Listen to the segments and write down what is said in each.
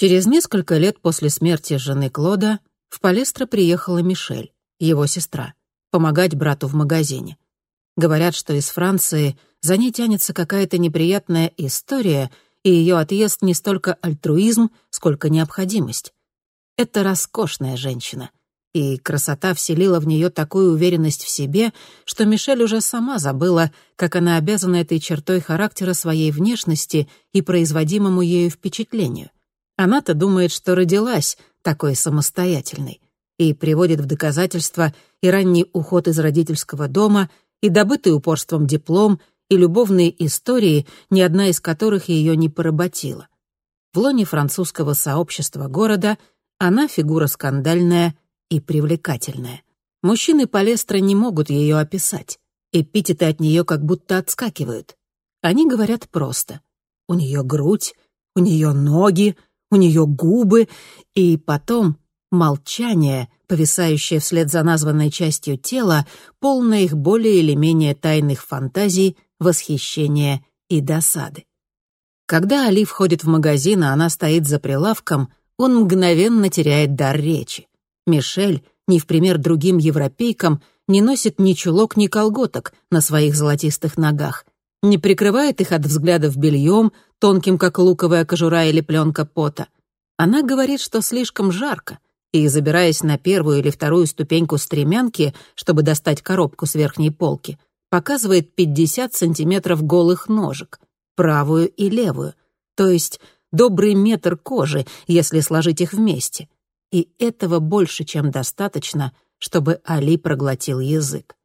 Через несколько лет после смерти жены Клода в Палестро приехала Мишель, его сестра, помогать брату в магазине. Говорят, что из Франции за ней тянется какая-то неприятная история, и ее отъезд не столько альтруизм, сколько необходимость. Это роскошная женщина, и красота вселила в нее такую уверенность в себе, что Мишель уже сама забыла, как она обязана этой чертой характера своей внешности и производимому ею впечатлению. Она-то думает, что родилась такой самостоятельной, и приводит в доказательство и ранний уход из родительского дома, и добытый упорством диплом, и любовные истории, ни одна из которых ее не поработила. В лоне французского сообщества города она фигура скандальная и привлекательная. Мужчины Палестра не могут ее описать. Эпитеты от нее как будто отскакивают. Они говорят просто. У нее грудь, у нее ноги, у нее губы, и потом молчание, повисающее вслед за названной частью тела, полное их более или менее тайных фантазий, восхищения и досады. Когда Али входит в магазин, а она стоит за прилавком, он мгновенно теряет дар речи. Мишель, не в пример другим европейкам, не носит ни чулок, ни колготок на своих золотистых ногах, не прикрывает их от взглядов бельем, тонким, как луковая кожура или пленка пота. Она говорит, что слишком жарко, и, забираясь на первую или вторую ступеньку стремянки, чтобы достать коробку с верхней полки, показывает 50 сантиметров голых ножек, правую и левую, то есть добрый метр кожи, если сложить их вместе. И этого больше, чем достаточно, чтобы Али проглотил язык.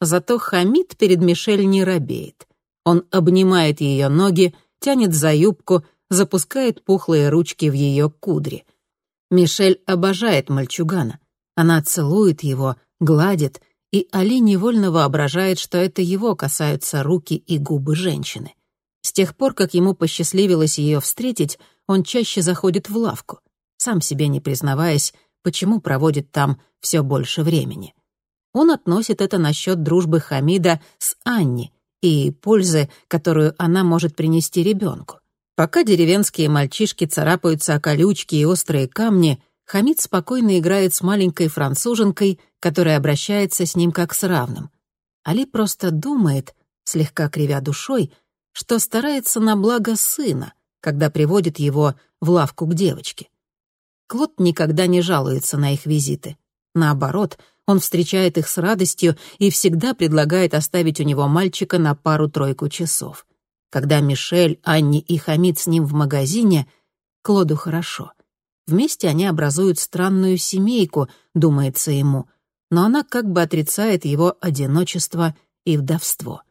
Зато Хамид перед Мишель не робеет. Он обнимает ее ноги, тянет за юбку, запускает пухлые ручки в ее кудри. Мишель обожает мальчугана. Она целует его, гладит, и Али невольно воображает, что это его касаются руки и губы женщины. С тех пор, как ему посчастливилось ее встретить, он чаще заходит в лавку, сам себе не признаваясь, почему проводит там все больше времени. Он относит это насчет дружбы Хамида с Анни, и пользы, которую она может принести ребенку. Пока деревенские мальчишки царапаются о колючки и острые камни, Хамид спокойно играет с маленькой француженкой, которая обращается с ним как с равным. Али просто думает, слегка кривя душой, что старается на благо сына, когда приводит его в лавку к девочке. Клод никогда не жалуется на их визиты. Наоборот, он встречает их с радостью и всегда предлагает оставить у него мальчика на пару-тройку часов. Когда Мишель, Анни и Хамид с ним в магазине, Клоду хорошо. Вместе они образуют странную семейку, думается ему, но она как бы отрицает его одиночество и вдовство.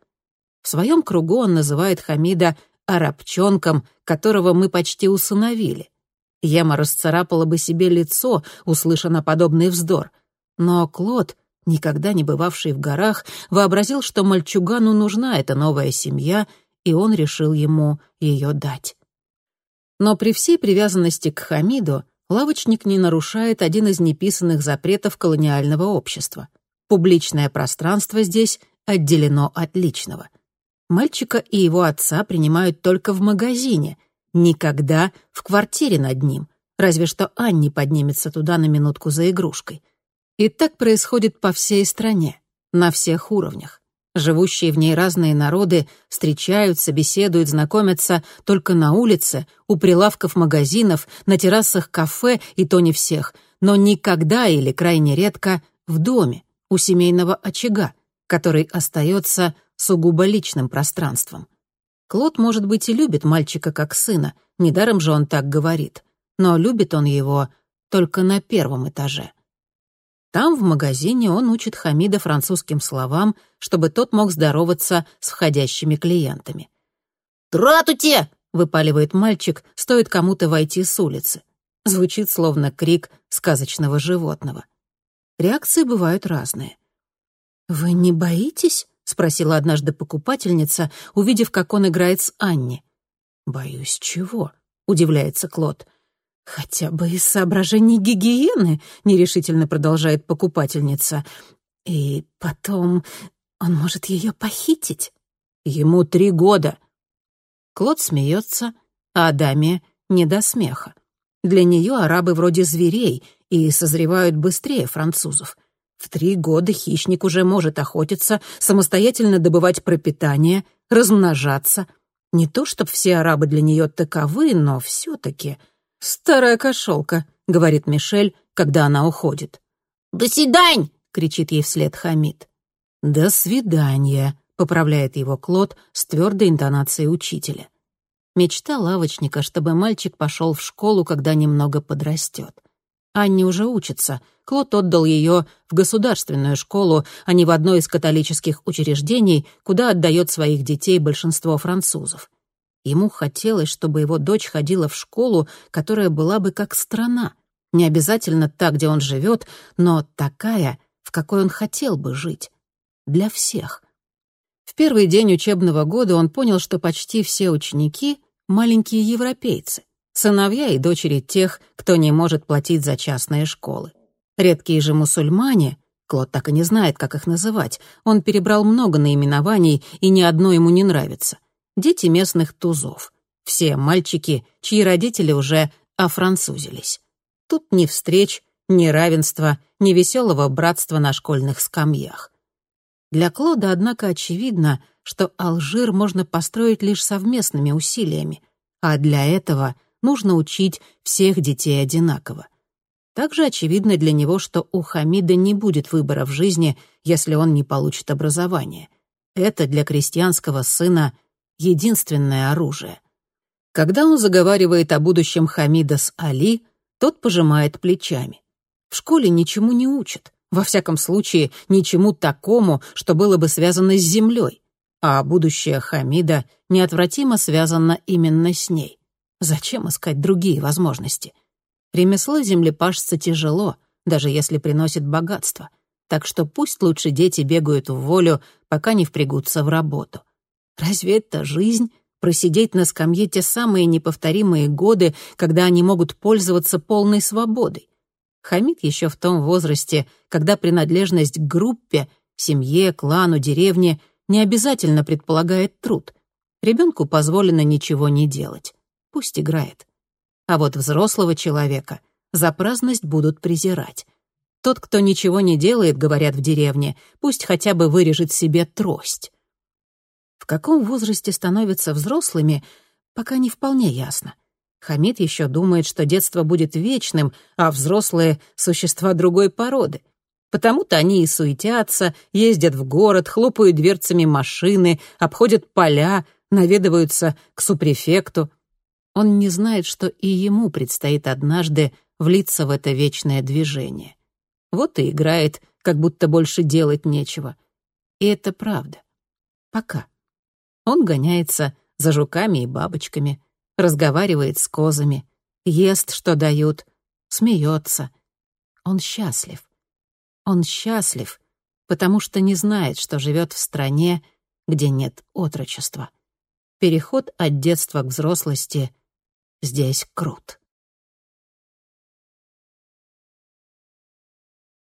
В своем кругу он называет Хамида «арабчонком», которого мы почти усыновили. Ема расцарапала бы себе лицо, услышана подобный вздор. Но Клод, никогда не бывавший в горах, вообразил, что мальчугану нужна эта новая семья, и он решил ему ее дать. Но при всей привязанности к Хамиду лавочник не нарушает один из неписанных запретов колониального общества. Публичное пространство здесь отделено от личного. Мальчика и его отца принимают только в магазине, никогда в квартире над ним, разве что Анни поднимется туда на минутку за игрушкой. И так происходит по всей стране, на всех уровнях. Живущие в ней разные народы встречаются, беседуют, знакомятся только на улице, у прилавков магазинов, на террасах кафе, и то не всех, но никогда или крайне редко в доме, у семейного очага, который остается сугубо личным пространством. Клод, может быть, и любит мальчика как сына, недаром же он так говорит, но любит он его только на первом этаже. Там, в магазине, он учит Хамида французским словам, чтобы тот мог здороваться с входящими клиентами. «Тратуте!» — выпаливает мальчик, стоит кому-то войти с улицы. Звучит словно крик сказочного животного. Реакции бывают разные. «Вы не боитесь?» — спросила однажды покупательница, увидев, как он играет с Анни. «Боюсь чего?» — удивляется Клод. — «Хотя бы из соображений гигиены», — нерешительно продолжает покупательница. «И потом он может ее похитить». «Ему три года». Клод смеется, а Адамия не до смеха. Для нее арабы вроде зверей и созревают быстрее французов. В три года хищник уже может охотиться, самостоятельно добывать пропитание, размножаться. Не то, чтобы все арабы для нее таковы, но все-таки... «Старая кошелка», — говорит Мишель, когда она уходит. «До свидань!» — кричит ей вслед Хамид. «До свидания», — поправляет его Клод с твердой интонацией учителя. Мечта лавочника, чтобы мальчик пошел в школу, когда немного подрастет. Анне уже учится. Клод отдал ее в государственную школу, а не в одно из католических учреждений, куда отдает своих детей большинство французов. Ему хотелось, чтобы его дочь ходила в школу, которая была бы как страна. Не обязательно та, где он живет, но такая, в какой он хотел бы жить. Для всех. В первый день учебного года он понял, что почти все ученики — маленькие европейцы, сыновья и дочери тех, кто не может платить за частные школы. Редкие же мусульмане, Клод так и не знает, как их называть, он перебрал много наименований, и ни одно ему не нравится — дети местных тузов. Все мальчики, чьи родители уже офранцузились. Тут ни встреч, ни равенства, ни веселого братства на школьных скамьях. Для Клода, однако, очевидно, что Алжир можно построить лишь совместными усилиями, а для этого нужно учить всех детей одинаково. Также очевидно для него, что у Хамида не будет выбора в жизни, если он не получит образование. Это для крестьянского сына единственное оружие. Когда он заговаривает о будущем Хамида с Али, тот пожимает плечами. В школе ничему не учат. Во всяком случае, ничему такому, что было бы связано с землей. А будущее Хамида неотвратимо связано именно с ней. Зачем искать другие возможности? Ремесло землепашца тяжело, даже если приносит богатство. Так что пусть лучше дети бегают в волю, пока не впрягутся в работу. Разве это жизнь? Просидеть на скамье те самые неповторимые годы, когда они могут пользоваться полной свободой. Хамид еще в том возрасте, когда принадлежность к группе, семье, клану, деревне не обязательно предполагает труд. Ребенку позволено ничего не делать. Пусть играет. А вот взрослого человека за праздность будут презирать. Тот, кто ничего не делает, говорят в деревне, пусть хотя бы вырежет себе трость. В каком возрасте становятся взрослыми, пока не вполне ясно. Хамид еще думает, что детство будет вечным, а взрослые — существа другой породы. Потому-то они и суетятся, ездят в город, хлопают дверцами машины, обходят поля, наведываются к супрефекту. Он не знает, что и ему предстоит однажды влиться в это вечное движение. Вот и играет, как будто больше делать нечего. И это правда. Пока. Он гоняется за жуками и бабочками, разговаривает с козами, ест, что дают, смеется. Он счастлив. Он счастлив, потому что не знает, что живет в стране, где нет отрочества. Переход от детства к взрослости здесь крут.